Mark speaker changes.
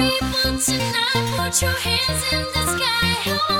Speaker 1: people tonight. Put your hands in the sky.